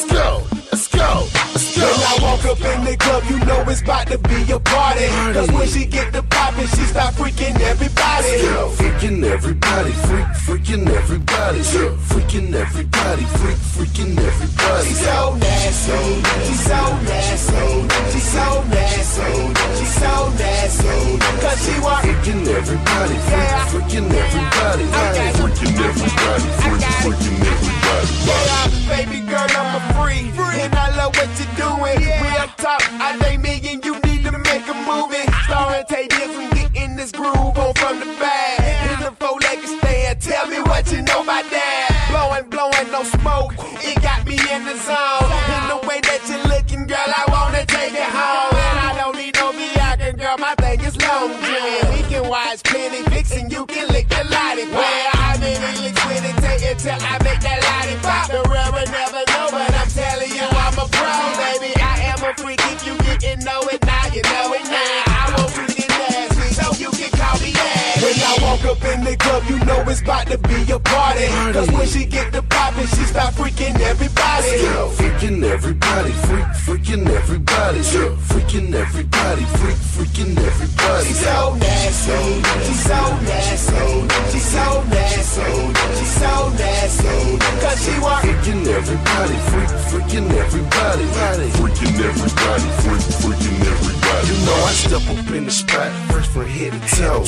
Let's go. Let's go. When I walk up in the club, you know it's about to be a party. Cause when she get the poppin', she start freaking everybody. Freaking everybody, freak, freaking everybody, freaking everybody, freak, freaking everybody. She's so nasty, she's so nasty, she's so nasty, she's so nasty. Cause she want freaking everybody, freak, freaking everybody, freaking everybody, freak, freaking everybody. Yeah, baby girl, I'm a free, and I love what you're doing. We up top, I think me and you need to make a movie. Starring Taye Diggs and getting this groove on from the back. In the four legged stand, tell me what you know about that. Blowing, blowing, no smoke, it got me in the zone. And the way that you're looking, girl, I wanna take it home. And I don't need no Viagra, girl, my thing is long gin. We can watch plenty and you can lick the lollipop. Well, I'm in it, with take it till I make that lollipop. The real will never walk up in the club, you know it's about to be a party. Cause when she get the poppin', she start freaking everybody. Freaking everybody, freak, freaking everybody, freaking everybody, freak, freaking everybody. She's so nasty, she's so nasty, she's so nasty, she's so nasty. Cause she want freaking everybody, freak, freaking everybody, freaking everybody, freak, freaking everybody. You know I step up in the spot, fresh from head to toe.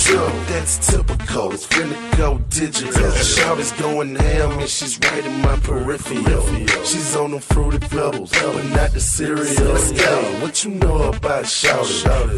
That's typical, it's finna go digital. Shout is going ham and she's right in my peripheral. She's on them fruity pebbles, but not the cereal. Let's go. What you know about shout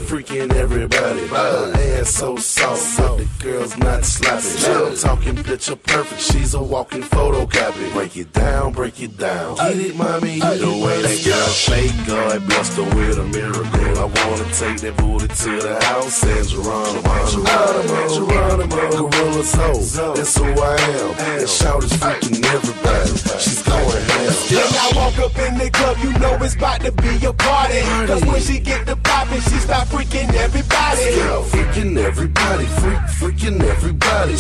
Freaking everybody, her ass so soft, but the girl's not sloppy. Talking picture perfect, she's a walking photocopy. Break it down, break it down. Get it, mommy? The way that girl shake, God blessed her with a miracle. I wanna take that booty to the house and Geronimo, Geronimo, Geronimo, Gorilla's hoe. That's who I am. And shout is freaking everybody. She's going ham. When I walk up in the club, you know it's about to be a party. Cause when she get the poppin', she start freaking everybody. Freaking everybody, freak, freaking everybody,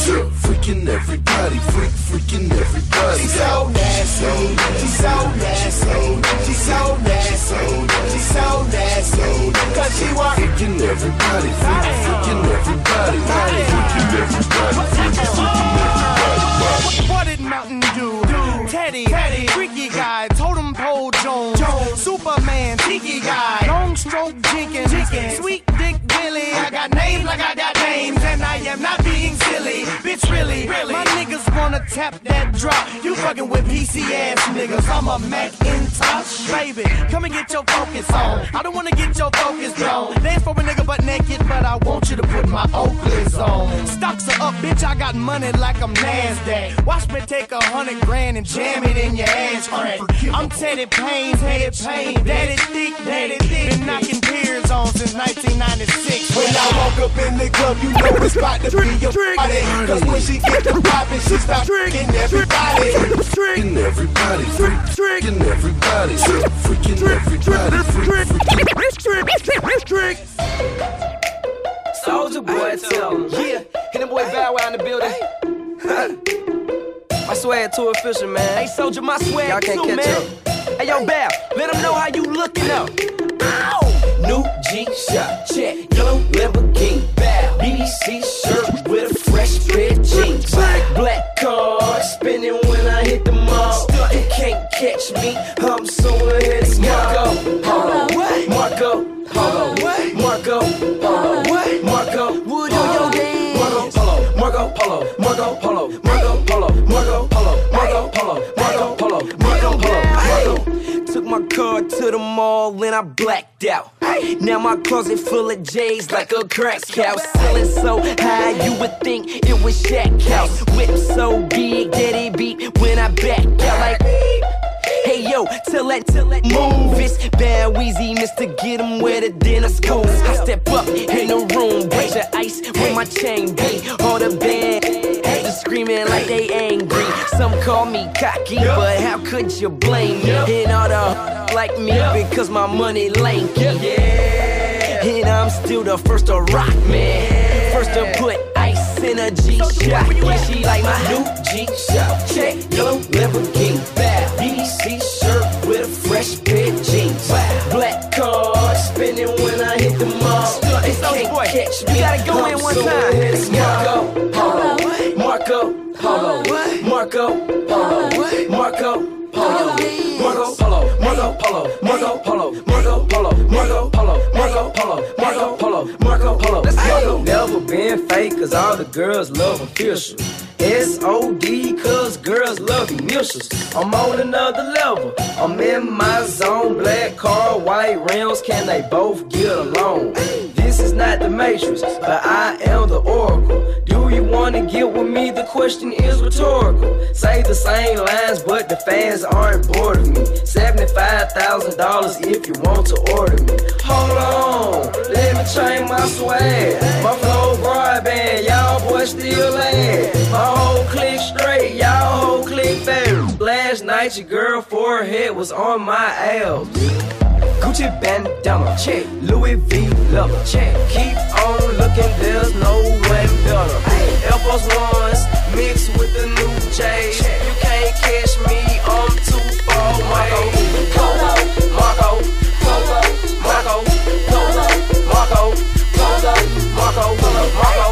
freaking everybody, freak, freaking everybody. She's so nasty, she's so nasty, she's so nasty, she's so nasty. Cause she want freaking everybody, freak, freaking everybody, freaking everybody, freak, freaking everybody. What did Mountain do? Teddy, Teddy, Freaky Guy, Totem Pole Jones, Superman, Tiki Guy, Long Stroke Jenkins, Sweet Dick Billy. I got names like I got Bitch, really, really. My niggas wanna tap that drop. You fucking with PC ass niggas. I'm a Macintosh, baby. Come and get your focus on. I don't wanna get your focus blown. Dance for a nigga but naked, but I want you to put my Oakleys on. Stocks are up, bitch. I got money like I'm NASDAQ. Watch me take a hundred grand and jam it in your ass crack. I'm Teddy Payne, Teddy Payne. Daddy thick, daddy thick. Been knocking tears on since 1996. When I walk up in the club, you know it's about to be a party. Cause when she get the poppin', she start freaking everybody. Freaking everybody, freak, freaking everybody, freaking everybody, freak, freaking Soulja Boy, tell him. Yeah, hit them boy Bow Wow in the building. my swag too official, man. Hey, Soulja, my swag Y'all can't too, catch man. Up. Hey, yo, Bow, let them know how you looking up. Ow! New G-Shock, check, yellow Lamborghini, Bow. BBC shirt with a fresh pair of jeans. Black, card, spinning when I hit the mall. You can't catch me, I'm so ahead of Marco, Marco, Marco, hold Marco, would on your dance. Marco Polo, Marco Polo, Marco Polo, Marco Polo, to the mall and I blacked out. Now my closet full of J's like a crack house. Selling so high you would think it was Shaq House. Whip so big that it beat when I back out like. Yo, tell that, tell that move. It's bad Weezy, Mr. Get 'em where the dinner's cold. I step up in the room, bunch of ice with my chain beat. All the band haters screaming like they angry. Some call me cocky, but how could you blame me? And all the like me because my money lanky. Yeah. And I'm still the first to rock, man. First to put ice in a G-Shock. Yeah, she like my new G-Shock. Check, yellow Lamborghini, bad fresh fit jeans. Wow. Black card spinning when I hit the mall. Stunt, it's over, boy. Catch me. You gotta go in one so time. It's Marco Polo. Marco Polo. Marco Polo. Marco Polo, Marco Polo, Marco Polo, Marco Polo, Marco Polo, Marco Polo, Marco Polo, Marco Polo, Marco Polo. Never been fake, cause all the girls love official. S O D, cause girls love initials. I'm on another level. I'm in my zone. Black car, white rims, can they both get along? This is not the Matrix, but I am the Oracle. Do you wanna get with me? The question is rhetorical. Say the same lines, but the fans aren't bored of me. $75,000 if you want to order me. Hold on, let me change my swag. My flow broadband, y'all boys still land. My whole click straight, y'all whole click fast. Last night your girl forehead was on my ass. Gucci bandana, check. Louis V leather, check. Keep on looking, there's no one better. Air Force Ones mixed with the new J's. You can't catch me, I'm too far away. Marco, Polo, Marco, Polo, Marco, Polo, Marco, Polo, Marco, Polo, Marco,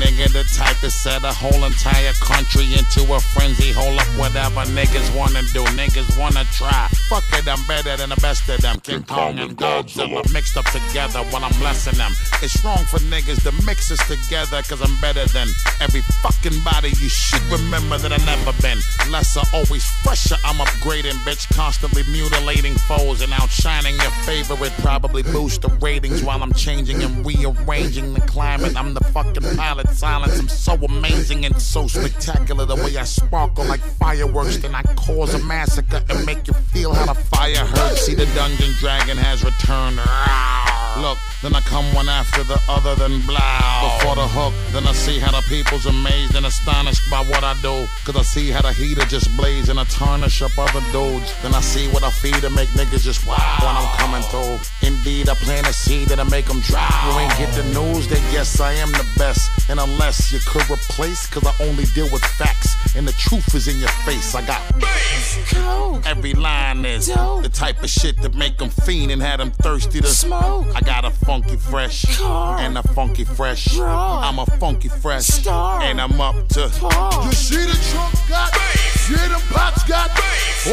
nigga, the type to set a whole entire country into a frenzy. Hold up, whatever niggas wanna do, niggas wanna try. Fuck it, I'm better than the best of them. King Kong and Godzilla mixed up together while I'm blessing them. It's wrong for niggas to mix us together, cause I'm better than every fucking body. You should remember that I never been lesser, always fresher. I'm upgrading, bitch, constantly mutilating foes and outshining your favorite. Probably boost the ratings while I'm changing and rearranging the climate. I'm the fucking pilot silence. I'm so amazing and so spectacular. The way I sparkle like fireworks, then I cause a massacre and make you feel how the fire hurts. See, the dungeon dragon has returned. Look, then I come one after the other, then blow. Before the hook, then I see how the people's amazed and astonished by what I do. Cause I see how the heater just blaze and I tarnish up other dudes. Then I see what I feed to make niggas just wow when I'm coming through. Indeed, I plant a seed that'll make them dry. You ain't get the news, that yes, I am the best. And unless you could replace, cause I only deal with facts. And the truth is in your face. I got Every line is the type of shit that make them fiend and had them thirsty to smoke. I got a funky fresh and a funky fresh. I'm a funky fresh and I'm up to. You see the trunk got Yeah, them pots got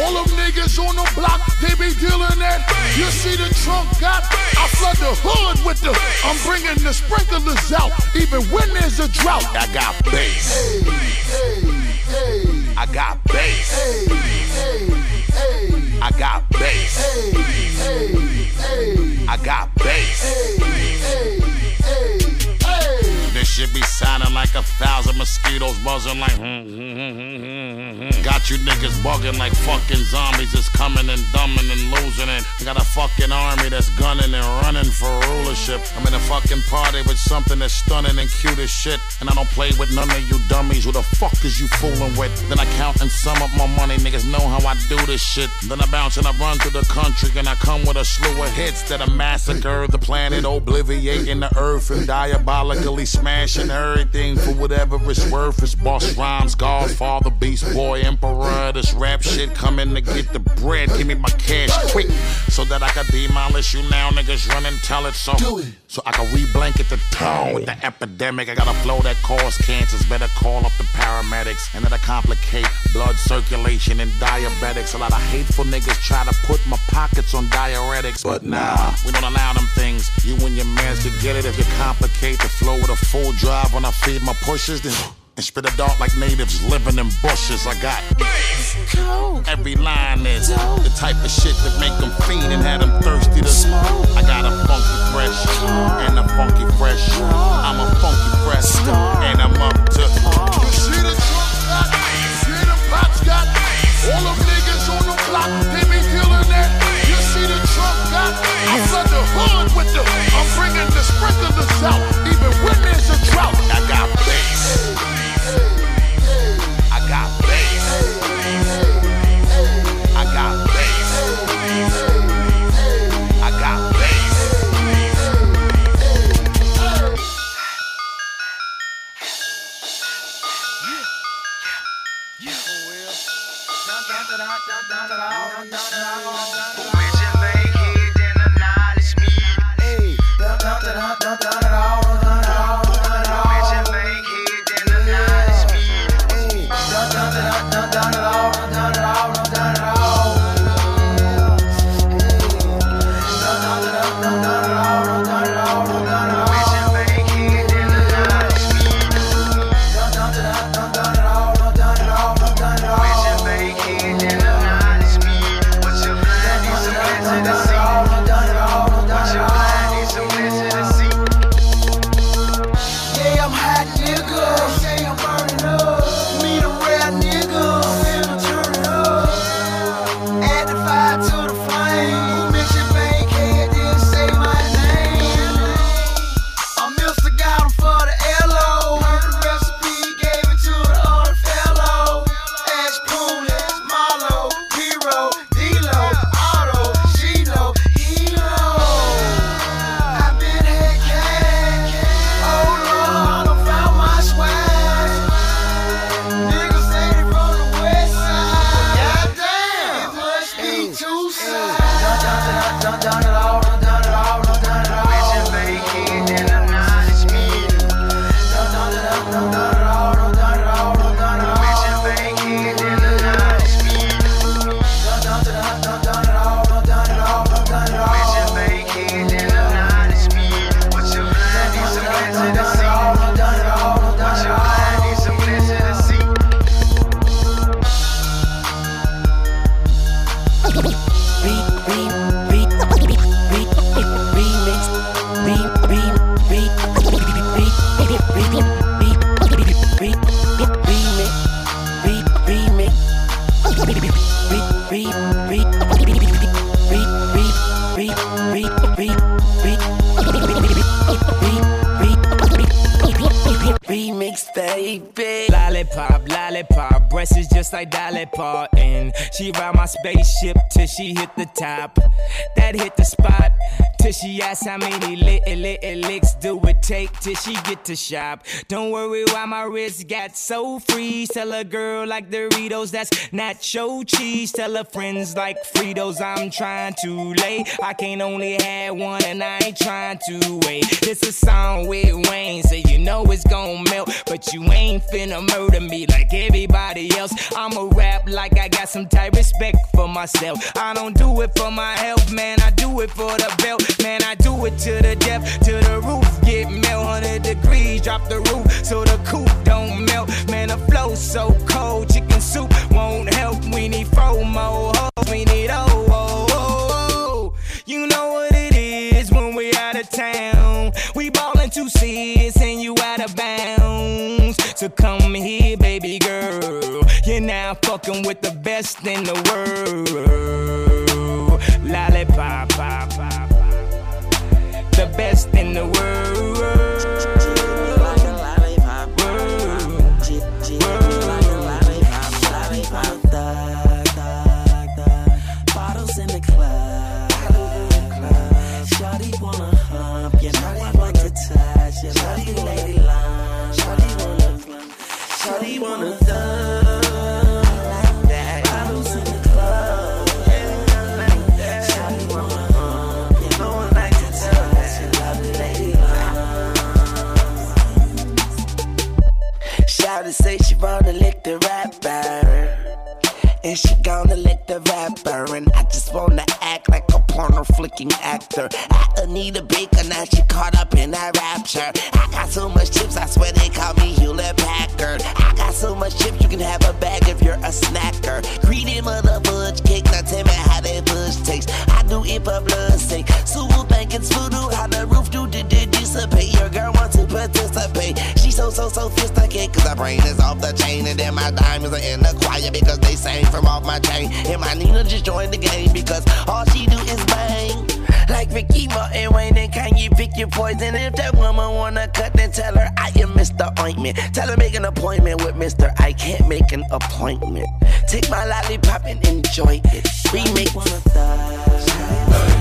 All them niggas on the block, they be dealing that You see the trunk got I flood the hood with the I'm bringing the sprinklers out Even when there's a drought I got bass. Hey. I got bass. Hey. Hey. I got bass. Hey. Hey. Hey. I got bass. Hey. Hey. Hey. hey shit be sounding like a thousand mosquitoes buzzing like hmm, hmm, hmm. Got you niggas bugging like fucking zombies that's coming and dumbing and losing it. I Got a fucking army that's gunning and running for rulership. I'm in a fucking party with something that's stunning and cute as shit. And I don't play with none of you dummies. Who the fuck is you fooling with? Then I count and sum up my money. Niggas know how I do this shit. Then I bounce and I run through the country. And I come with a slew of hits that I massacre the planet, obliviating the earth and diabolically smashing everything for whatever it's worth. It's boss rhymes, Godfather, Beast Boy, Emperor. This rap shit coming to get the bread. Give me my cash quick so that I can demolish you now. Niggas run and tell it so. So I can re-blanket the town with the epidemic. I got a flow that cause cancers. Better call up the paramedics. And that'll complicate blood circulation and diabetics. A lot of hateful niggas try to put my pockets on diuretics. But nah, we don't allow them things. You and your mans could get it if you complicate the flow with a full drive when I feed my pushes. Then and spit a dart like natives living in bushes. I got every line is the type of shit that make them fiend and have them thirsty to smoke. I got a funky fresh and a funky fresh. I'm a funky fresh and I'm up to. You see the trunk got See the pots got All them niggas on the block, I flood the hood with the I'm bringing the sprinklers out Even when there's a drought. I got take till she get to shop. Don't worry why my wrist got so free. Tell a girl like Doritos that's nacho cheese. Tell her friends like Fritos I'm trying to lay. I can't only have one and I ain't trying to wait. This a song with Wayne, so you know it's gon' melt. But you ain't finna murder me like everybody else. I'ma rap like I got some type respect for myself. I don't do it for my health, man. I do it for the belt, man. I do it to the depth, to the roof. Get melt 100 degrees, drop the roof so the coop don't melt. Man, the flow so cold. Chicken soup won't help. We need four more hoes. We need oh, oh, oh, oh. You know what it is when we out of town. We ballin' two seats and you out of bounds. So come here, baby girl. You're now fucking with the best in the world. Lollipop, pop, pop, the best in the world. Say she wanna lick the rapper. And she gonna lick the rapper. And I just wanna act like a porno flicking actor. Anita Baker, now she caught up in that rapture. I got so much chips, I swear they call me Hewlett Packard. I got so much chips, you can have a bag if you're a snacker. Greedy mother fudge cake, now tell me how that fudge tastes. I do it for blood's sake. So think it's voodoo, how the roof do did dissipate. Your girl wants to participate. She so so sophisticated, cause her brain is off the chain. And then my diamonds are in the choir because they sang from off my chain. And my Nina just joined the game because all she do is bang. Like Ricky Martin, Wayne, and can you pick your poison? If that woman wanna cut, then tell her I am Mr. Ointment. Tell her make an appointment with Mr. I can't make an appointment. Take my lollipop and enjoy it. Remake one of the.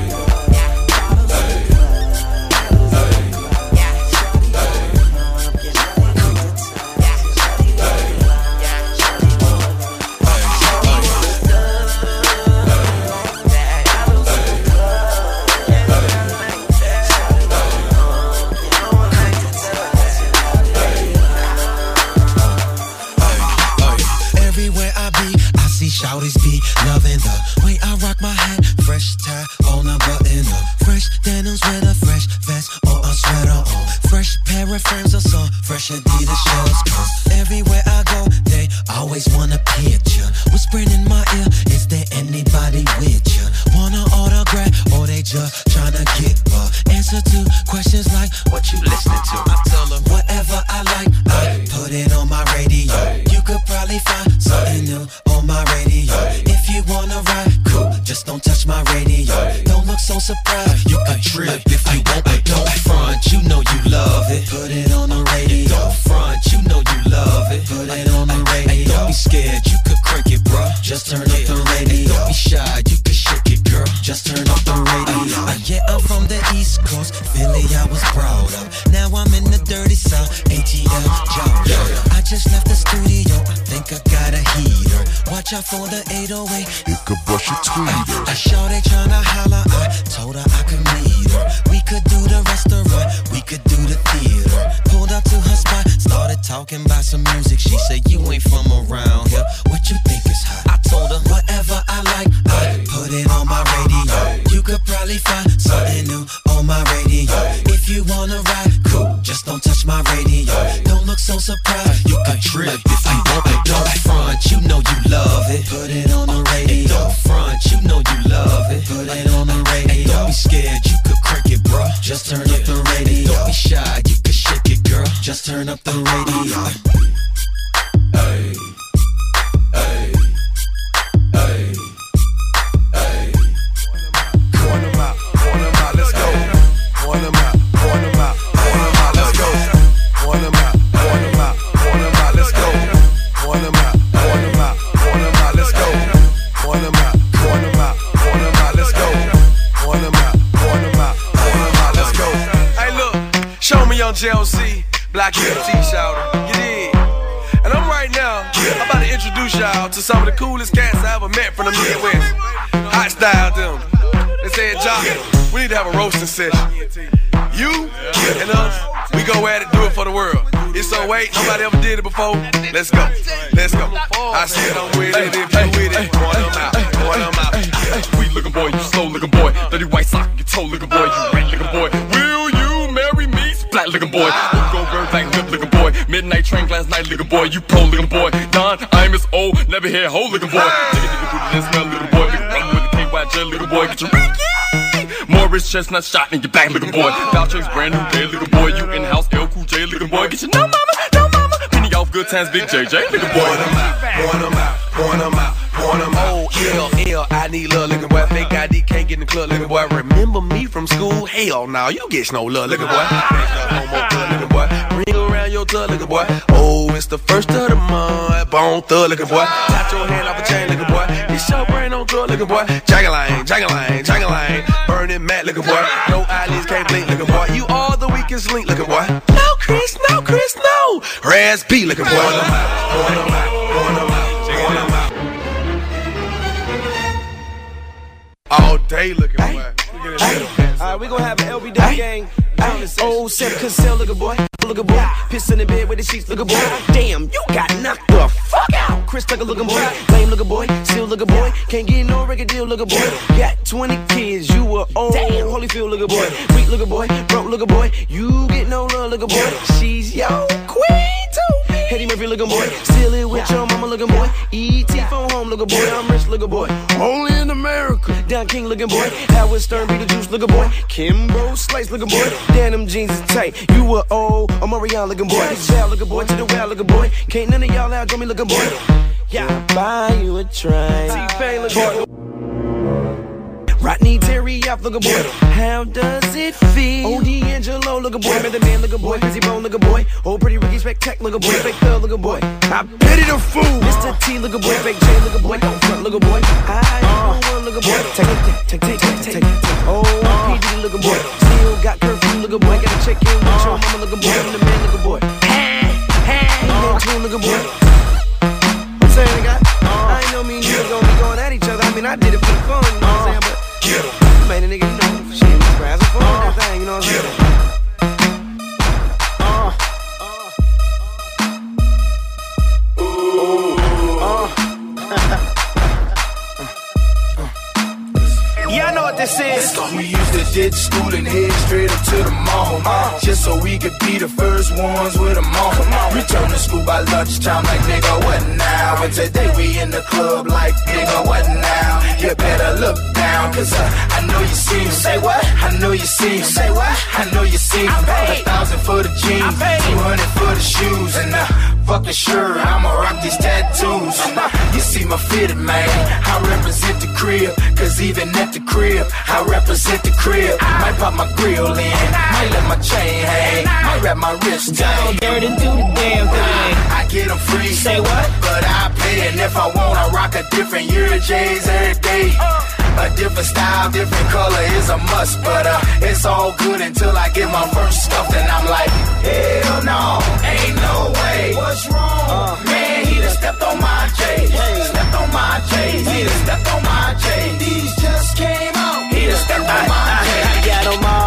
808. It could brush your tweeter. I saw they tryna holler. I told her I could meet her. We could do the restaurant. We could do the theater. Pulled up to her spot. Started talking about some music. She said, You ain't from around here. What you think is hot? I told her, Whatever I like, I put it on my radio. You could probably find something new on my radio. If you wanna ride, cool. Just don't touch my radio. Don't look so surprised. You could trip Just turn up the radio. Don't be shy. You can shake it, girl. Just turn up the radio. JLC, Black EFT shouter. You did. And I'm right now, I'm about to introduce y'all to some of the coolest cats I ever met from the Midwest. Hot style them. They said, Joc, we need to have a roasting session. You and us, we go at it, do it for the world. It's so wait, nobody ever did it before. Let's go, let's go. I said I'm with it, if you with it, point 'em out, point 'em out. Sweet looking boy, you slow looking boy. Dirty white sock, you toe looking boy. you red looking boy. Boy. Go bird black lip looking boy. Midnight train last night looking boy. You pro looking boy. Don, I'm as old, never hear hoe looking boy. Nigga, nigga, booty, then smell looking boy. Big brother with the KY gel looking boy. Get your Ricky. Morris chestnut shot in your back looking boy. Vouchers brand new day looking boy. You in house L Cool J looking boy. Get your no mama, no mama. Penny off good times, big JJ looking boy. Point 'em out, point 'em out, point 'em out, point 'em out. Oh, I need love, looking boy. Fake ID can't get in the club, looking boy. Remember me from school? Hell no, you get no love, looking boy. Homo thug, looking boy. Ring around your tug, looking boy. Oh, it's the first of the month. Bone thug, looking boy. Tap your hand off a chain, looking boy. Get your brain on drug, looking boy. Jagalang, jagalang, jagalang. Burning mad, looking boy. No eyelids can't blink, looking boy. You are the weakest link, looking boy. No, Chris, no, Chris, no. Raz B, looking boy. Point 'em out, point 'em out, All day looking boy. Look. Alright, we gonna have an LBW gang. Old Sam Cassell, look a boy, look a boy. Piss in the bed with the sheets, look a boy. Damn, you got knocked the fuck out. Chris a looking boy, lame looking boy, still look a boy. Can't get no record deal, look a boy. Got 20 kids, you a old Holyfield, look a boy. Weak look a boy, broke look a boy. You get no love, look a boy. She's your queen too. Eddie Murphy looking boy, still here with your mama looking boy. ET phone home looking boy, I'm rich looking boy. Only in America. Don King looking boy, Howard Stern be the juice looking boy. Kimbo Slice looking boy, denim jeans is tight. You a old, a Marion looking boy. Val looking boy, to the well looking boy. Can't none of y'all out me looking boy. Yeah, buy you a train. T-Pain looking boy. Rodney Terry off looking boy. How does it feel? OD Angelo looking boy. Mother man looking boy. Bizzy Bone looking boy. Old pretty Ricky spectac looking boy. Fake thug looking boy. I pity the fool. Mr. T looking boy. Fake J looking boy. Don't front looking boy. I one looking boy. Take it, take, take, take, take, take. Oh, PD looking boy. Still got curfew looking boy. Gotta check in with your uh, mama looking boy. I'm the man looking boy. Hang, my wrist down. To do the damn thing. I get them free. Say what? But I pay, and if I want, I rock a different year J's every day. A different style, different color is a must, but uh, it's all good until I get my first stuff, and I'm like, hell no, ain't no way. What's wrong? Man, he done stepped on my J's, stepped on my J's, he done stepped on my J's. These just came out, he done stepped on my J's. I got them all,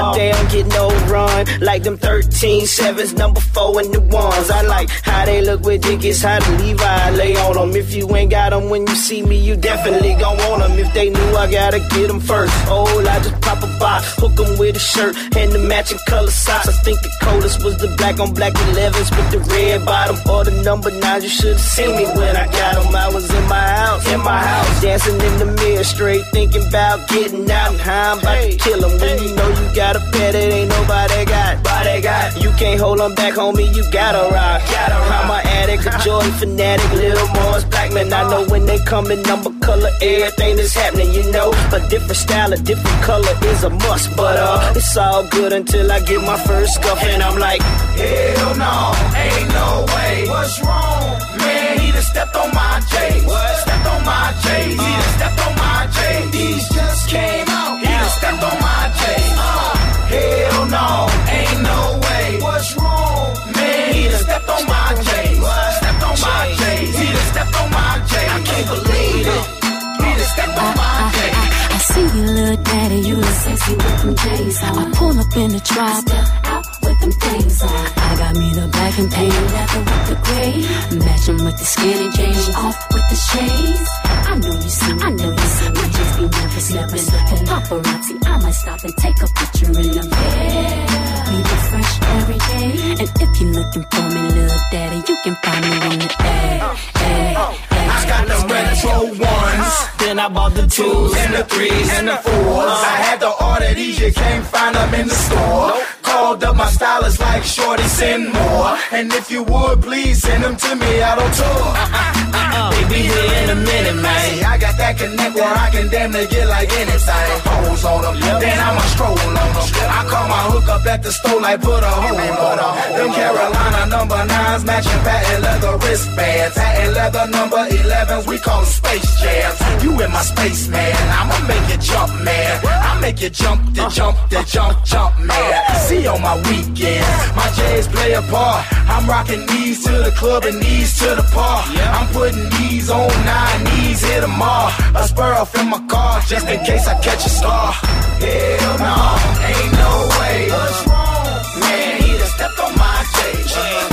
but they don't get no run like them 13 sevens, number four and the ones. I like how they look with Dickies, how the Levi lay on them. If you ain't got them when you see me, you definitely gon' want them. If they knew I gotta get them first, oh, I just pop a box, hook them with a shirt and the matching color socks. I think the coldest was the black on black 11s with the red bottom or the number nine. You should've seen me when I got them. I was in my house, in my house, dancing in the mirror, straight thinking about getting out and how I'm about to kill them. When you know you got a pet, it ain't nobody got. Body got. You can't hold them back, homie. You gotta rock. Gotta rock. I'm a addict, a Jordan fanatic, little Mars Blackmon. I know when they come in number, color, everything that's happening. You know, a different style, a different color is a must. But uh, it's all good until I get my first scuff, and I'm like, Hell no, ain't no way. What's wrong? Man, he done stepped on my J's. Stepped on my J's. He done stepped on my J's. These just came out. He done stepped on my J's. Hell no, ain't no way. What's wrong? Man, he done stepped on my J's. Stepped on my J's. He done stepped on my J's. I can't believe it. He done stepped on my J's. See you, little daddy, you look sexy with them J's on. I pull up in the drop. I got me the black and tan leather with the gray, matching with the skinny jeans, off with the shades. I know you see, I know you see me just be never slipping. Paparazzi, I might stop and take a picture in them. Yeah, we fresh every day. And if you're looking for me, little daddy, you can find me on the A. I got the retro ones. Then I bought the twos and the threes and the fours. I had to order these, you can't find them in the store. Called up my stylist like Shorty, send more. And if you would, please send them to me out on tour. They be here in a minute, man. I got that connect where I can damn near get like anything. Pose on them, then I'ma stroll on them. I call my hook up at the store like put a hole on them. Them Carolina number nines matching patent leather wristbands. Patent leather number 11s, we call them space jams. You in my space, man. I'ma make you jump, man. I make you jump, the uh-huh. jump, the jump, jump, man. See on my weekend, my J's play a part. I'm rocking these to the club and these to the park. I'm putting these on nine knees, hit them all. A spur off in my car, just in case I catch a star. Hell no, ain't no way. What's wrong? Man, he done stepped on my J's.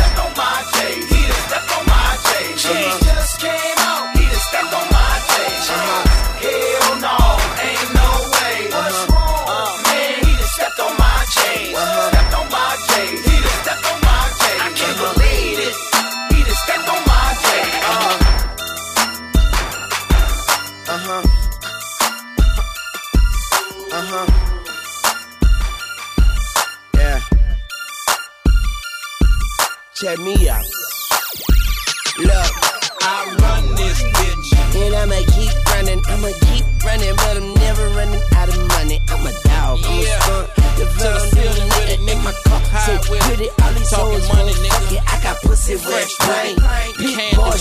I got pussy with brain. Big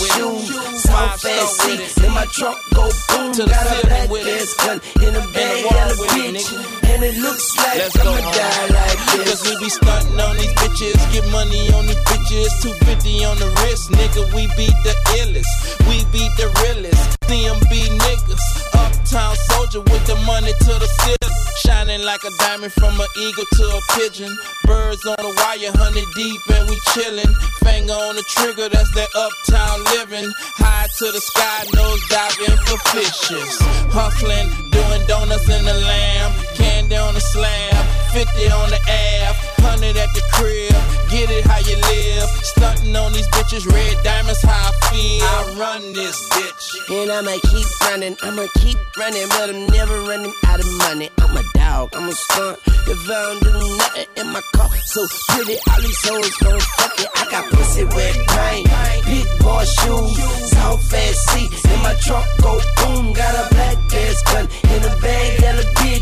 shoes, so fancy. In my trunk go boom, To got a black ass gun in a bag, got a bitch. And it looks like Let's I'ma go, die like this. Cause we be stunting on these bitches, get money on these bitches, 250 on the wrist, nigga, we be the illest, we be the realest, CMB niggas, uptown soldier with the money to the ceiling, shining like a diamond from an eagle to a pigeon, birds on the wire, hundred deep and we chillin', finger on the trigger, that's that uptown living, high to the sky, nose diving for fishes, hustling, doing donuts in the lamb, candy 90 on the slab, 50 on the ab, 100 at the crib. Get it how you live. Stunting on these bitches, red diamonds, how I feel. I run this bitch. And I'ma keep running, I'ma keep running, but I'm never running out of money. I'm a dog, I'm a stunt. If I don't do nothing in my car, so pretty, all these hoes gon' fuck it. I got pussy with pain, big boy shoes, soft fast seats. In my trunk, go boom, got a black gas gun in a bag, got a bitch.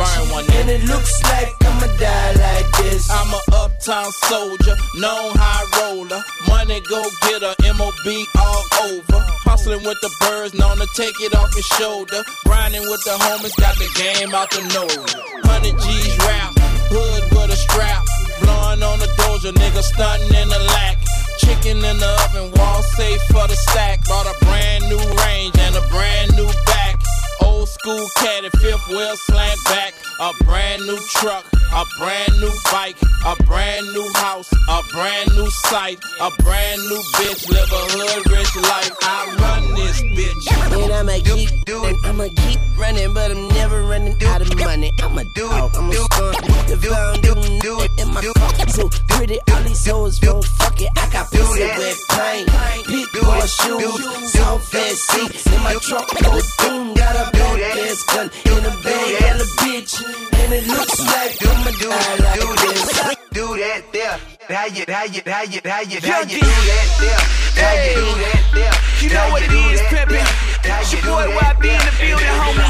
And it looks like I'ma die like this. I'm a uptown soldier, known high roller. Money go get getter, MOB all over. Hustling with the birds, known to take it off his shoulder. Grinding with the homies, got the game out the nose. 100 G's rap, hood with a strap. Blowing on the doja, nigga stunting in the lack. Chicken in the oven, wall safe for the stack. Bought a brand new range and a brand new back. Old school caddy, fifth wheel slant back. A brand new truck, a brand new bike, a brand new house, a brand new site, a brand new bitch. Live a hood rich life. I run this bitch. And I'ma keep doing, I'ma keep running, but I'm never running out of money. I'ma do it, I'm a stunt. If I don't do it in my car, so pretty, all these hoes won't fuck it. I got pussy with pain, big boy shoes, soft ass seats in my trunk. Go boom, got a black ass gun in a bag, got a bitch, and it looks like I'ma like this. Do that there. How you, how you, how you, how you, how you do that there? How you do that there? You know what it is, pimpin'. It's your boy YB in the building, homie.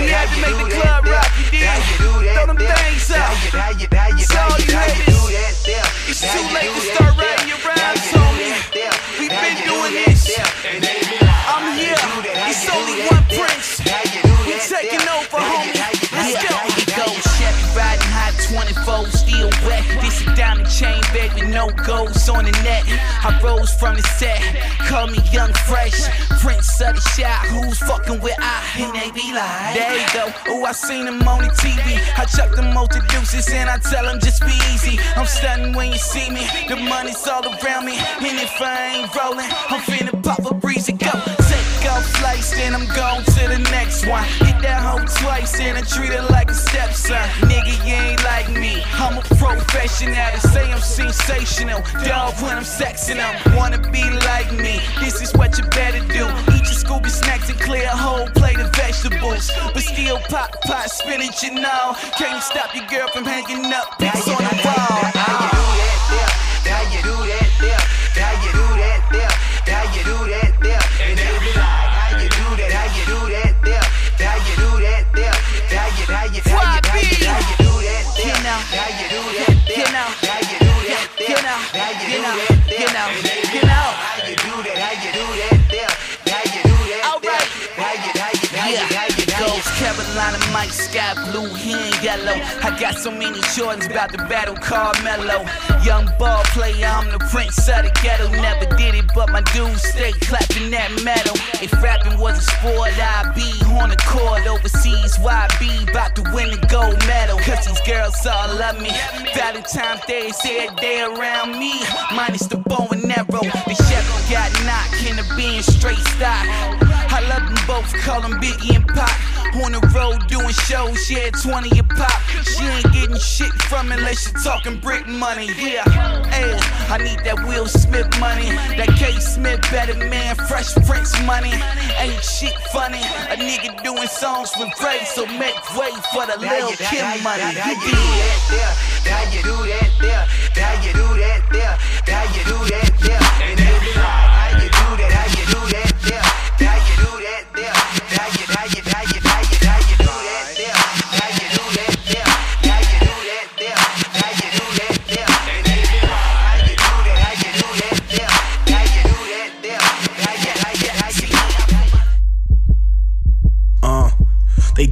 We had to make the club rock, you did. Throw them things up. It's all you haters. It's too late to start This a diamond chain, baby, no goals on the net. I rose from the set, call me young fresh. Prince of the shot, who's fucking with I? And they be like, there you go. Oh, I seen him on the TV. I chuck them multi deuces and I tell him just be easy. I'm stunning when you see me. The money's all around me. And if I ain't rolling, I'm finna pop a breezy go. Take off flights, then I'm going to the next one. Hit that hoe twice and I treat her like a stepson. Nigga, you ain't like me. I'm a professional. They say I'm sensational. Dog when I'm sexing them. Wanna be like me? This is what you better do. Eat your Scooby snacks and clear a whole plate of vegetables. But still pop, pot, spinach and all. Can't stop your girl from hanging up pics on the wall. Mike, sky blue, he and yellow. I got so many Jordans about to battle Carmelo. Young ball player, I'm the prince of the ghetto. Never did it, but my dudes stay clapping that metal. If rapping was a sport, I'd be on the court overseas. YB about to win the gold medal. Cause these girls all love me. Valentine's Day every day around me. Minus the bow and arrow. The chef got knocked in the being straight stock. I love them both, call them Biggie and Pop. On the road doing shows, yeah, 20 a pop. She ain't getting shit from me unless she talking brick money, yeah. Hey, I need that Will Smith money. That K Smith better man, fresh Prince money. Ain't shit funny. A nigga doing songs with Ray, so make way for the Lil Kim money. How You you do that there? You do that there? You do that there? You do that there? And they be like, How you,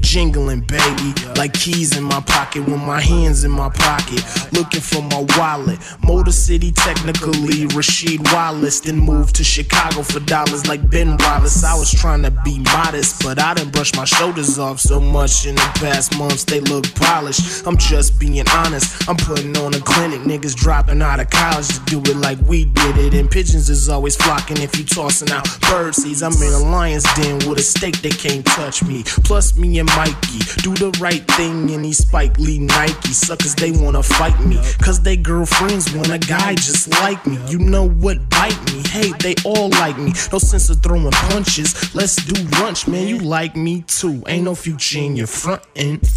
jingling, baby, like keys in my pocket with my hands in my pocket, looking for my wallet. Motor City, technically, Rasheed Wallace, then moved to Chicago for dollars like Ben Wallace. I was trying to be modest, but I didn't brush my shoulders off so much in the past months. They look polished. I'm just being honest. I'm putting on a clinic, niggas dropping out of college to do it like we did it. And pigeons is always flocking if you tossing out bird seeds. I'm in a lion's den with a steak, they can't touch me. Plus, me and Mikey. Do the right thing in these Spike Lee Nike. Suckers, they wanna fight me. Cause they girlfriends want a guy just like me. You know what bite me? Hey, they all like me. No sense of throwing punches. Let's do lunch, man. You like me too. Ain't no future in your front end.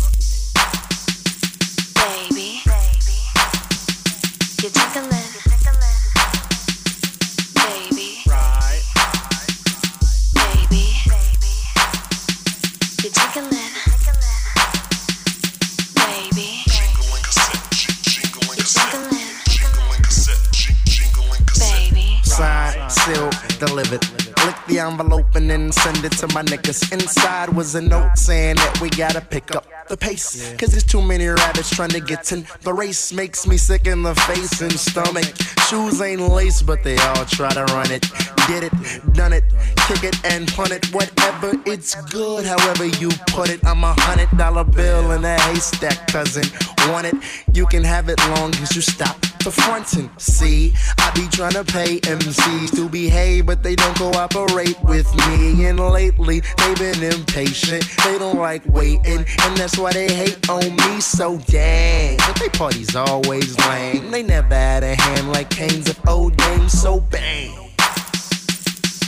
The envelope and then send it to my niggas. Inside was a note saying that we gotta pick up the pace. Cause there's too many rabbits trying to get in. The race makes me sick in the face and stomach. Shoes ain't lace, but they all try to run it. Did it, done it, kick it and punt it. Whatever, it's good, however you put it. I'm a hundred dollar bill in a haystack, cousin. Want it? You can have it long as you stop the frontin'. See, I be trying to pay MCs to behave, but they don't cooperate with me. And lately, they've been impatient. They don't like waiting, and that's why they hate on me so dang. But they parties always lame. They never had a hand like Kane's of old games, so bang.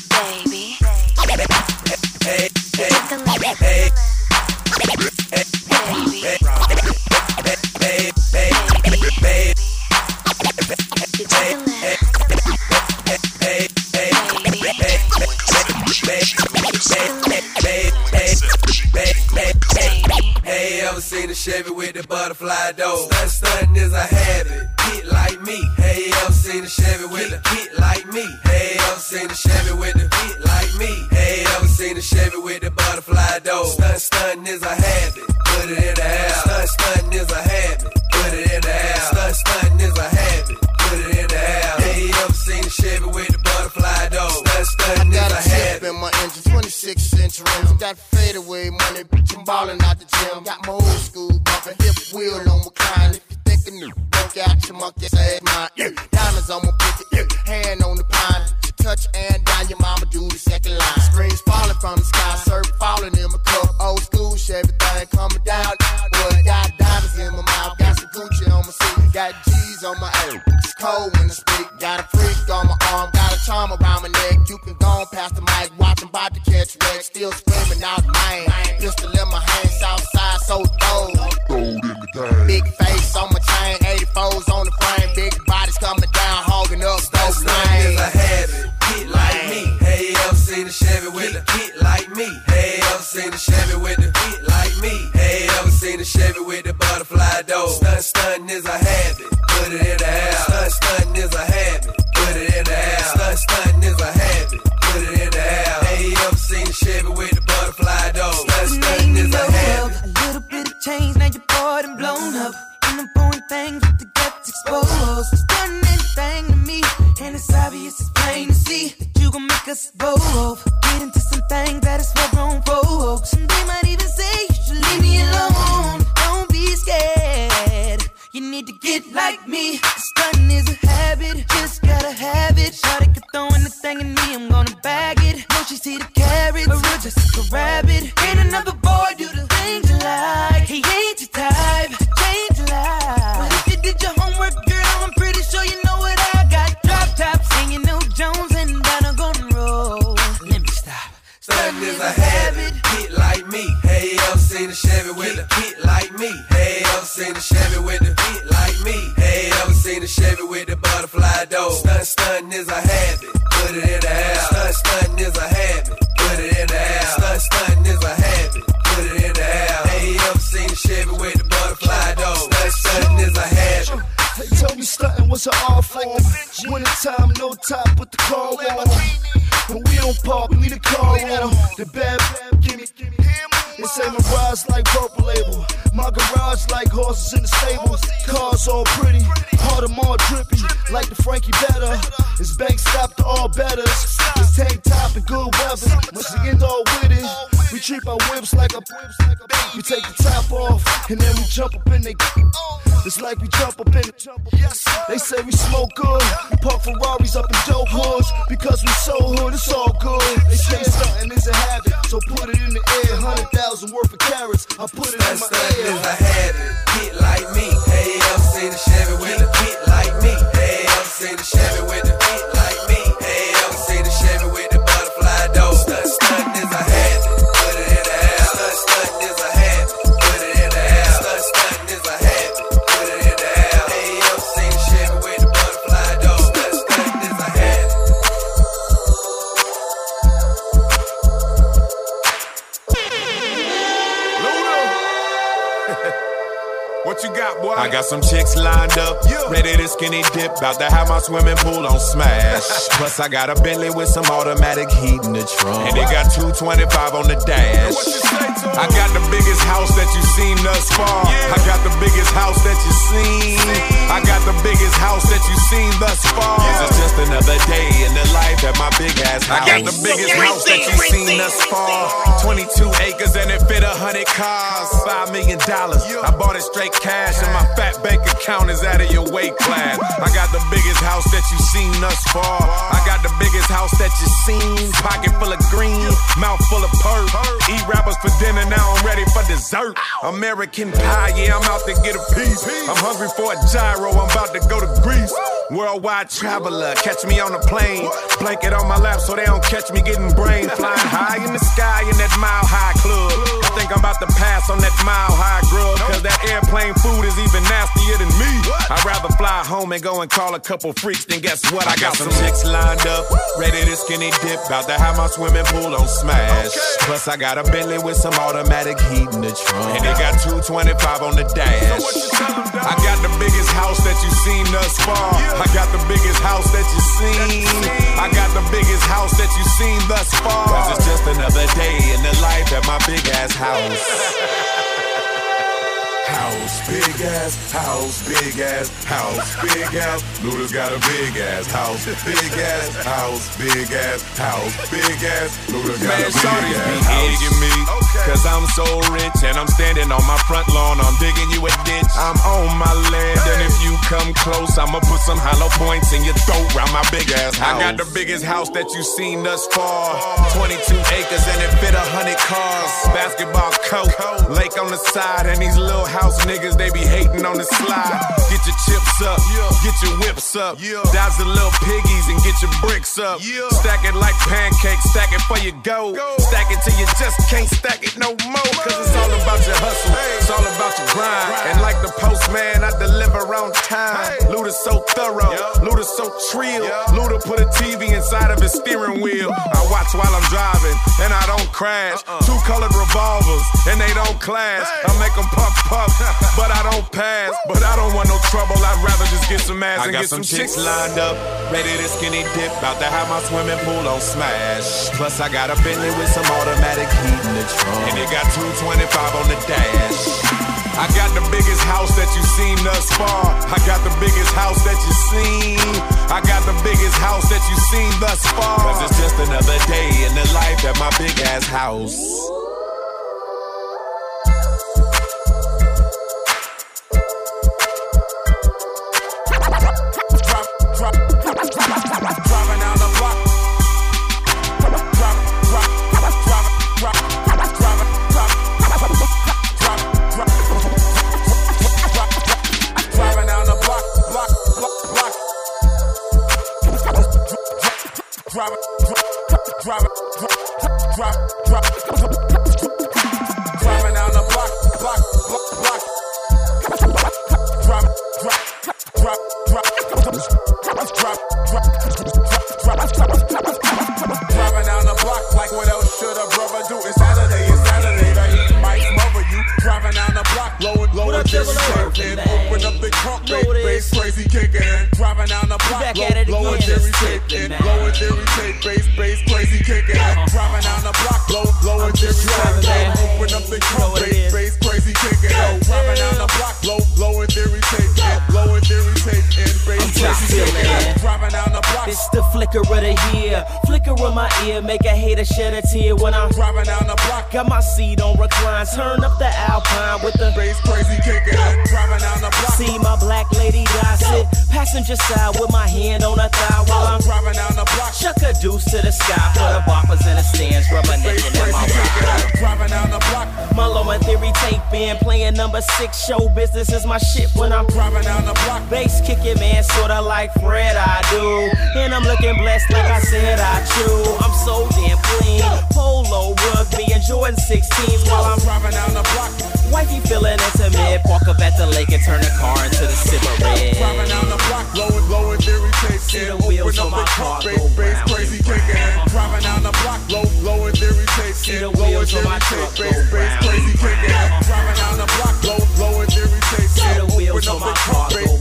Baby, Hey, you're tickling. Baby, you're tickling. Hey, ever seen a Chevy with the butterfly door? Stunt stunting is a habit. Hit like me. Hey, ever seen a Chevy with a hit like me? Hey, ever seen a Chevy with a hit like me? Hey, ever seen a Chevy with the butterfly door? Stunt stunting is a habit. Put it in the air. Stunt stunting is a habit. Put it in the air. Stunt stunting is a habit. Seen a Chevy with the butterfly door? Stunt stunting is Got a a habit. in my engine, 26 inch rims. Got fadeaway money, bitch, I'm ballin' out the gym. Got my old school bumpin', hip wheel on recline. If you thinkin' new, don't out your monkey ass me an art form. Winter time, no top with the car on. When we don't park, we leave the car on. The bad, bad, gimme, gimme. They say my ride's like purple label. My garage like horses in the stables. Cars all pretty, heart them all drippy. Like the Frankie better. It's bank stop to all betters. It's tank top and good weather. Once we end all with it, we treat our whips like a We take the top off and then we jump up in they. It's like we jump ready to skinny dip. About to have my swimming pool on smash. Plus, I got a Bentley with some automatic heat in the trunk. And it got 225 on the dash. I got the biggest house that you've seen thus far. I got the biggest house that you've seen. I got the biggest house that you've seen thus far. This is just another day in the life at my big ass house. I got the biggest house that you've seen thus far. 22 acres and it fit a hundred cars. Five million dollars. I bought it straight cash and my fat bank account is out of your weight class. I got the biggest house that you've seen thus far. I got the biggest house that you've seen. Pocket full of green, mouth full of perk. Eat rappers for dinner, now I'm ready for dessert. American pie, yeah, I'm out to get a piece. I'm hungry for a gyro, I'm about to go to Greece. Worldwide traveler, catch me on a plane. Blanket on my lap so they don't catch me getting brain. Flying high in the sky in that mile high club. I think I'm about to pass on that mile high grub. Cause that airplane food is even nastier than me. I'd rather fly home and go and call a couple freaks than guess what? I got some chicks lined up, ready to skinny dip. About to have my swimming pool on smash. Plus, I got a Bentley with some automatic heat in the trunk. And it got 225 on the dash. I got the biggest house that you've seen thus far. I got the biggest house that you've seen. I got the biggest house that you've seen thus far. Cause it's just another day in the life at my big ass house. House, big ass house, big ass house, big ass. Luda's got a big ass house, big ass house, big ass house, big ass. Luda's got Man, a big shorties be house. digging me. Cause I'm so rich and I'm standing on my front lawn. I'm digging you a ditch. I'm on my land. And if you come close, I'ma put some hollow points in your throat round my big ass house. I got the biggest house that you've seen thus far. 22 acres and it fit a hundred cars. Basketball court, lake on the side. And these little house niggas, they be hating on the slide. Get your chips up, get your whips up. Dodge the little piggies and get your bricks up. Stack it like pancakes, stack it for your go. Stack it till you just can't stack it no more. Cause it's all about your hustle, it's all about your grind. And like the postman, I deliver on time. Luda's so thorough, So trill. Luda put a TV inside of his steering wheel. I watch while I'm driving, and I don't crash. Uh-uh. Two colored revolvers, and they don't clash. I make them puff puff, but I don't pass. But I don't want no trouble, I'd rather just get some ass I and get some some chicks chicks lined up, ready to skinny dip. About to have my swimming pool on smash. Plus, I got a Bentley with some automatic heat in the trunk. And it got 225 on the dash. I got the biggest house that you've seen thus far. I got the biggest house that you've seen. I got the biggest house that you've seen thus far. Cause it's just another day in the life at my big ass house. It's the flicker of the year. Flicker of my ear, make a hater shed a tear when I'm driving down the block. Got my seat on recline, turn up the Alpine with the bass crazy kicking. Driving down the block. See my black lady die sit passenger side with my hand on her thigh while I'm driving down the block. Chuck a deuce to the sky for the boppers in the stands, reminiscing in my ride. Driving down the block. My low end theory tape in, playing number six. Show business is my shit when I'm driving down the block. Bass kicking, man, sorta like Fred I do. And I'm looking blessed like I said I chew. I'm so damn clean. Polo, rugby, and Jordan 16s while I'm driving down the block. Wifey feeling intimate. Park up at the lake and turn the car into the cigarette. Driving down the block, blowing, blowing, theory chasing. Open up the trunk, bass, bass, crazy kicking. Driving down the block, blow, blowing, theory chasing. Blowing, theory chasing, bass, bass, crazy kicking. Driving down the block, blow, blowing, theory chasing. Open up the trunk, bass,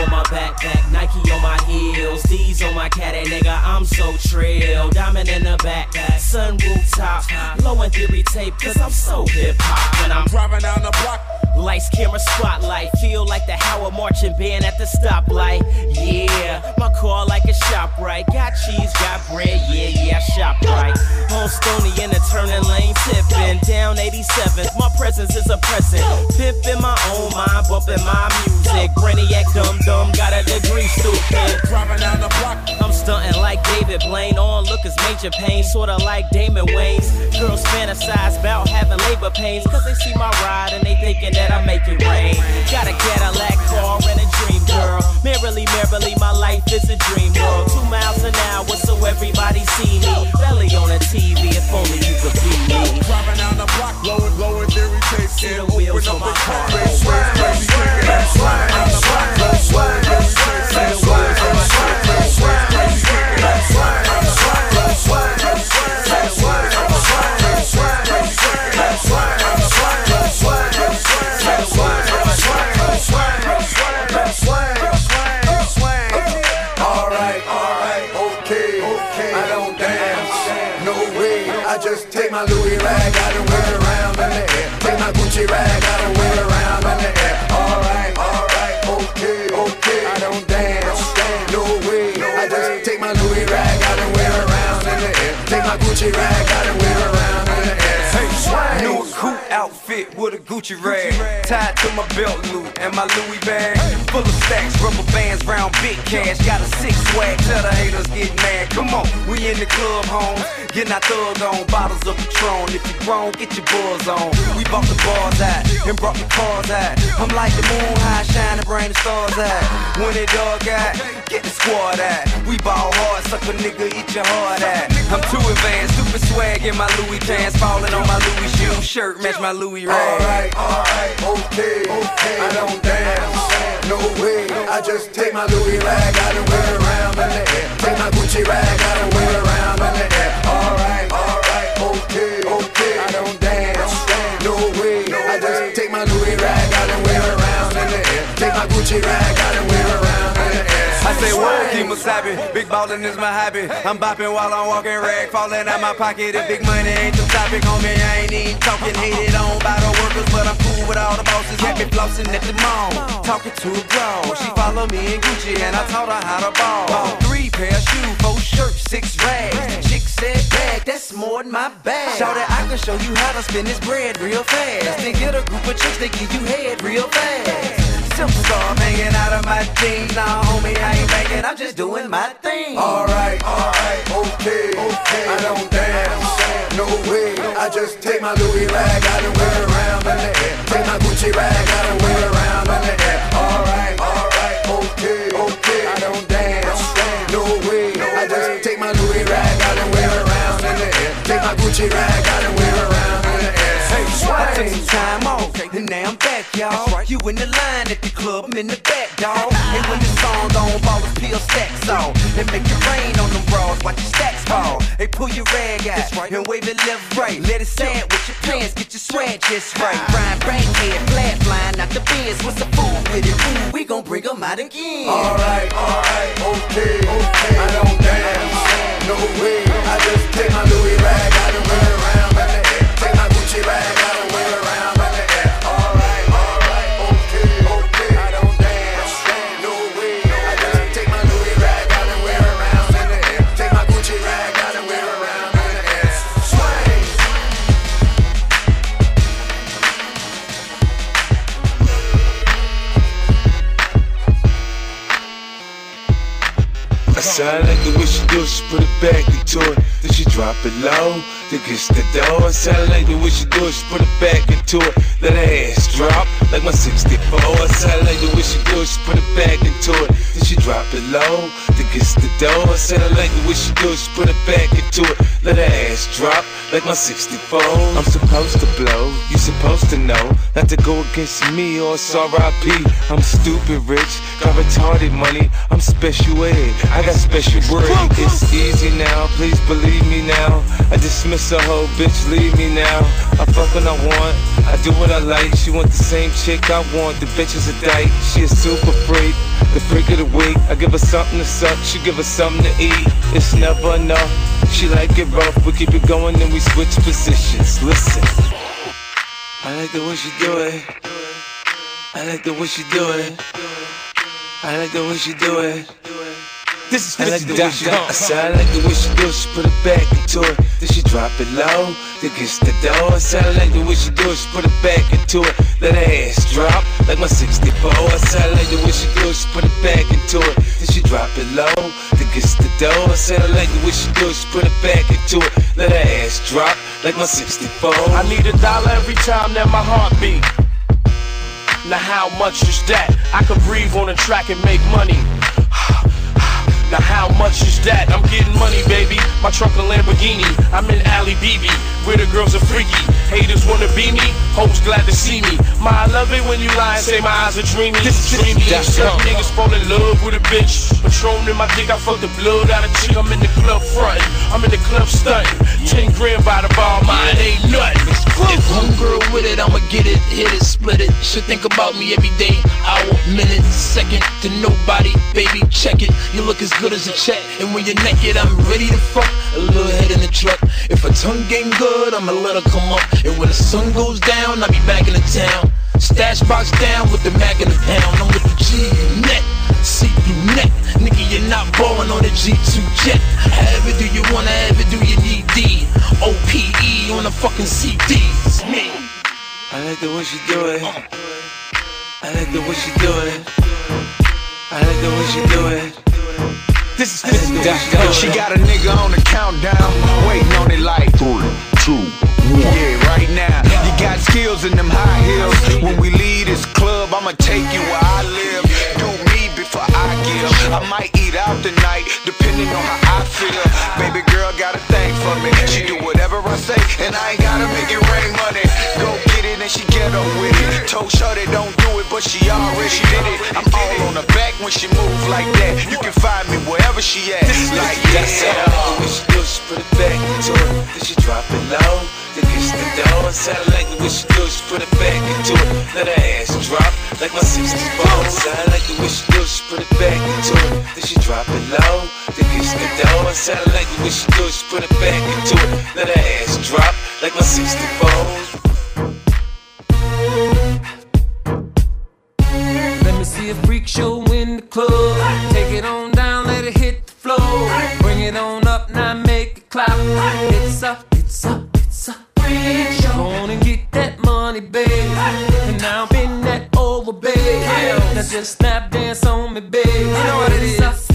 on my backpack, Nike on my heels, D's on my cat, nigga, I'm so trill. Diamond in the back, sun rooftop, low in theory tape, cause I'm so hip hop. When I'm driving down the block, lights, camera, spotlight, feel like the Howard marching band at the stoplight. Yeah, my car like a shop right, got cheese, got bread, yeah, yeah, shop right. On Stony in the turning lane, tipping down 87th. My presence is present, pimp in my own mind, bumping my music. Brainiac dumb dumb, got a degree, stupid. Down the block, I'm stunting like David Blaine. On lookers major pain, sorta like Damon Wayans. Girls fantasize about having labor pains, cause they see my ride and they thinking that I'm making rain. Got Gucci rag wear it around in the air. Hey, swing. New coupe outfit with a Gucci rag tied to my belt loop and my Louis bag full of stacks, rubber bands, round big cash. Got a six swag, tell the haters get mad. Come on, we in the club, home, getting our thug on, bottles of Patron. If you grown, get your buzz on. We bought the bars out and brought the cars out. I'm like the moon high, shining, bring the stars out. When it dog out, get the squad out. We ball hard, suck a nigga, eat your heart out. I'm too advanced, stupid swag in my Louis pants, falling on my Louis shoe shirt, match my Louis rag. Alright, alright, okay, okay. I don't dance, no way. I just take my Louis rag out and wear around in the air. Take my Gucci rag out and wear around in the air. Alright, alright, okay, okay. I don't dance, no way. I just take my Louis rag out and wear around in the air. Take my Gucci rag out and say, whoa, keep wasabi. Big ballin' is my hobby. I'm bopping while I'm walking, rag falling out my pocket. If big money ain't the topic on me, I ain't even talking. Hated on by the workers, but I'm cool with all the bosses. Me flossing at the mall, talking to a girl. She follow me in Gucci, and I taught her how to ball. Bought three pair of shoes, four shirts, six rags. Chick said, bag, that's more than my bag. Shout that I can show you how to spend this bread real fast. Then get a group of chicks, they give you head real fast. Simple star hanging out of my jeans. Nah, homie, I ain't banking, I'm just doing my thing. Alright, alright, okay, okay. I don't dance, no way. I just take my Louis rag out and wear around in the air. Take my Gucci rag out and wear around in the air. Alright, alright, okay, okay. I don't dance, no way. I just take my Louis rag out and wear around in the air. Take my Gucci rag out and wear I took some time off, and now I'm back, y'all. You in the line at the club, I'm in the back, dawg. And when the song on, ballers peel stacks off. And make it rain on them bras, watch your stacks fall. Hey, pull your rag out and wave it left, right. Let it sandwich your pants, get your swag just right. Ah. Ryan Brainhead, flat flying out the bins. What's the fool with it? Ooh, we gon' bring 'em out again. Alright, alright, okay, okay. I don't dance, no way. I just take my Louis rag and wear it around in. Take my Gucci rag I like the way she do, she put it back into it. Then she drop it low, then gets the door. I like the way she do she put it back into it. Let her ass drop like my 64. I like the way she do she put it back into it. Then she drop it low, then gets the door. I like the way she do she put it back into it. Let her ass drop like my 64. I'm supposed to blow, you supposed to know. Not to go against me or it's RIP. I'm stupid rich, got retarded money. I'm special ed, I got bread. It's easy now, please believe me now. I dismiss a whole bitch, leave me now. I fuck when I want, I do what I like. She want the same chick I want, the bitch is a dyke. She a super freak, the freak of the week. I give her something to suck, she give her something to eat. It's never enough. She like it rough, we keep it going, then we switch positions. Listen. I like the way she do it. I like the way she do it. I like the way she do it. This is I like the way she. I said like the way she do. She put it back into it. Then she drop it low. Then gets the door. I like the way she do. She put it back into it. Let her ass drop like my 64. I I like the way she do. She put it back into it. Then she drop it low. Then gets the door. I like the way she do. She put it back into it. Let her ass drop like my 64. I need a dollar every time that my heart beat. Now how much is that? I could breathe on a track and make money. Now how much is that? I'm getting money, baby. My truck a Lamborghini. I'm in Ali BB, where the girls are freaky. Haters wanna be me, hoes glad to see me. My, I love it when you lie and say my eyes are dreamy. This is dreamy. Certain niggas fall in love with a bitch. Patron in my dick, I fuck the blood out of chick. I'm in the club frontin', I'm in the club stunting. Ten grand by the bar, mine ain't nothing. If homegirl with it, I'ma get it, hit it, split it. Should think about me every day, hour, minute, second to nobody, baby. Check it, you look as good as a check. And when you're naked, I'm ready to fuck. A little head in the truck. If her tongue game good, I'ma let her come up. And when the sun goes down, I'll be back in the town. Stash box down with the Mac in the pound. I'm with the G net, see through net. Nigga, you're not ballin' on the G2 jet. However do you wanna, ever do you need D? OPE on the fucking CDs. Me. I like the way she do it. I like the way she do it. I like the way she do it. This is this is She got a nigga on the countdown, waiting on it like three, two, one. Yeah, right now. You got skills in them high heels. When we leave this club, I'ma take you where I live. Do me before I give. I might eat out tonight, depending on how I feel. Baby girl got a thing for me. She do whatever I say, and I ain't gotta make it she get up with it. Told Shorty don't do it, but she already did it. I'm all on her back when she move like that. You can find me wherever she at. Like I said I like the way she do. She put it back into it. Then she drop it low. Then gets the door. Said like the way she do. She put it back into it. Let her ass drop like my 64. I said like the way she do. She put it back into it. Then she drop it low. Then gets the door. Said like the way she do. She put it back into it. Let her ass drop like my 64. Let me see a freak show in the club. Take it on down, let it hit the floor. Bring it on up, now make it clap. It's a, it's a, it's a freak show. Get that money. And that over, just snap dance on me, babe. You know what it is.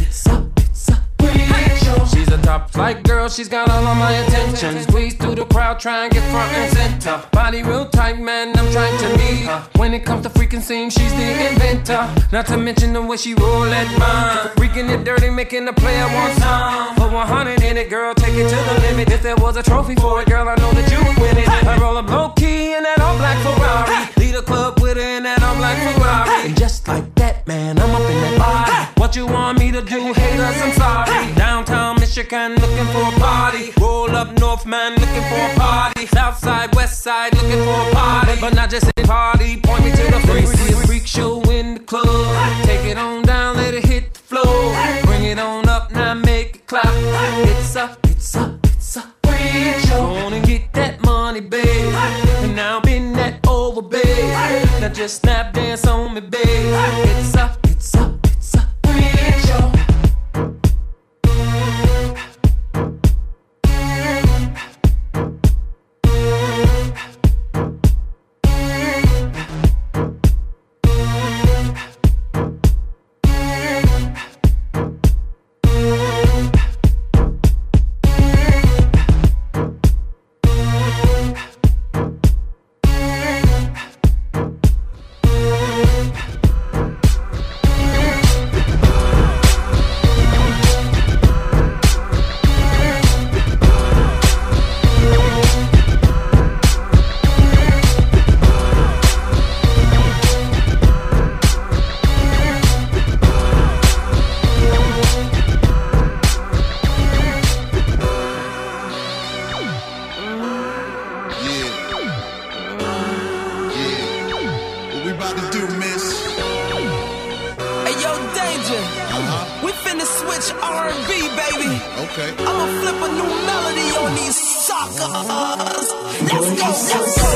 Top flight girl, she's got all of my attention. Squeeze through the crowd, try and get front and center. Body real tight, man, I'm trying to meet her. When it comes to freaking scene, she's the inventor. Not to mention the way she roll that mine. Freaking it dirty, making the player want some. Put 100 in it, girl, take it to the limit. If there was a trophy for it, girl, I know that you would win it. I roll up low key in that all black Ferrari. Lead a club with her in that all black Ferrari. And just like that, man, I'm up in that body. What you want me to do, haters? I'm sorry. Downtown Michigan, looking for a party. Roll up North, man, looking for a party. South side, West side, looking for a party. But not just any party. Point me to the freak, freak, freak show in the club. Take it on down, let it hit the floor. Bring it on up, now make it clap. It's a, it's a, it's a freak show. Go on and get that money, babe. And now bend that over, babe. Now just snap dance on me, babe. It's a, it's a, it's a freak show. Okay. I'ma flip a new melody on these suckers. Let's go, let's go.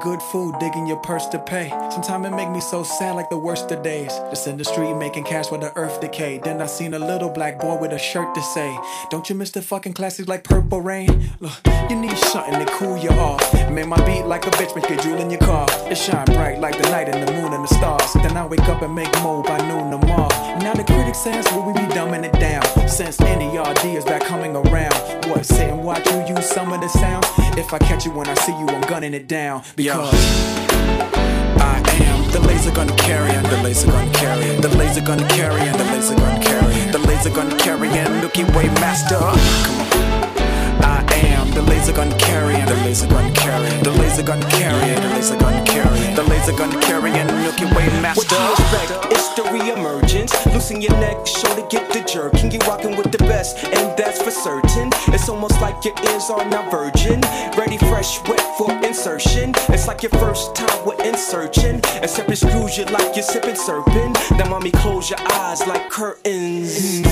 Good food digging your purse to pay. Sometimes it make me so sad like the worst of days. Just in the street making cash with the earth decay. Then I seen a little black boy with a shirt to say, Don't you miss the fucking classics like Purple Rain? Look, you need something to cool you off. Make my beat like a bitch, make you drool in your car. It shine bright like the night and the moon and the stars. Then I wake up and make more by noon tomorrow. Now the critics ask, will we be dumbing it down? Since any ideas back coming around. What, sit and watch you use some of the sounds? If I catch you when I see you, I'm gunning it down. Because I am the laser gonna the laser gonna the laser gonna the laser gonna the laser gonna Milky Way master. Come on. The laser gun carrier, the laser gun carrier, the laser gun carrier, the laser gun carrier, the laser gun carrier, Milky Way master. What you expect? It's the re-emergence. Loosen your neck, show to get the jerk. Can you rockin' with the best, and that's for certain. It's almost like your ears are now virgin. Ready, fresh, wet for insertion. It's like your first time with insertion. Except it screws you like you're sipping serpent. Now, mommy, close your eyes like curtains.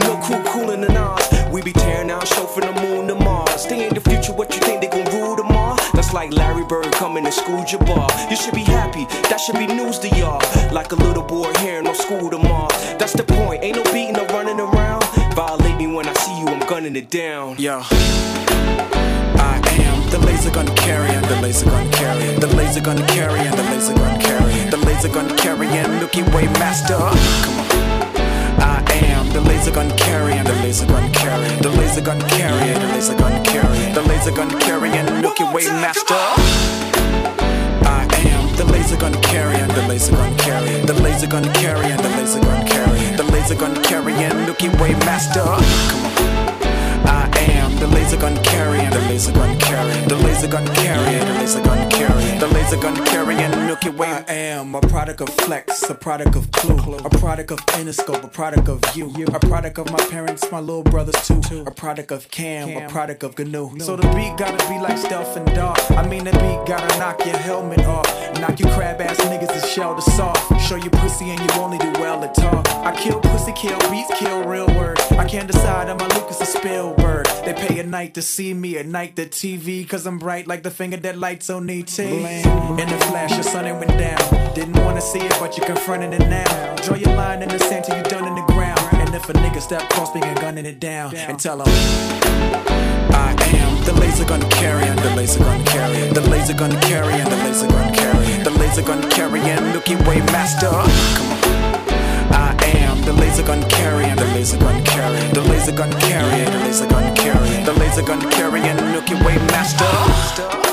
No crew cooling the Nas. We be tearing down show from the moon to Mars. They ain't the future, what you think they gon' rule tomorrow? That's like Larry Bird coming to school bar. You should be happy, that should be news to y'all. Like a little boy here, no school tomorrow. That's the point, ain't no beating or running around. Violate me when I see you, I'm gunning it down. Yeah. I am the laser carrier, the laser carrier, the laser carrier, the laser carrier, the laser carrying Milky Way master. Come on. The laser gun carrying, the laser gun carrying, the laser gun carrying, the laser gun carrying, the laser gun carrying Milky Way master. I am the laser gun carrying, the laser gun carrying, the laser gun carrying, the laser gun carrying, the laser gun carrying Milky Way master. I am the laser gun carrying, the laser gun the laser gun carrying, the laser gun carrying, the laser gun carrying Milky Way. I am a product of flex, a product of clue, a product of Interscope, a product of you, a product of my parents, my little brothers too, a product of Cam, a product of Gnu. So the beat gotta be like stealth and dark. I mean the beat gotta knock your helmet off, knock your crab ass niggas and shell the soft. Show you pussy and you only do well at talk. I kill pussy, kill beats, kill real words. I can't decide, am I Lucas or Spielberg? They pay a night to see me, a night the TV, cause I'm bright like the finger that lights on ET. In the flash, your sun it went down. Didn't wanna see it, but you confronted it now. Draw your line in the sand till you done in the ground. And if a nigga step close, begin gunning it down. And tell him, I am the laser gun carrying, the laser gun carrying, the laser gun carrying, the laser gun carrying, the laser gun carrying, Milky Way master. Come on. The laser gun carrying, the laser gun carrying, the laser gun carrying, the laser gun carrying, the laser gun carrying, the Milky Way master.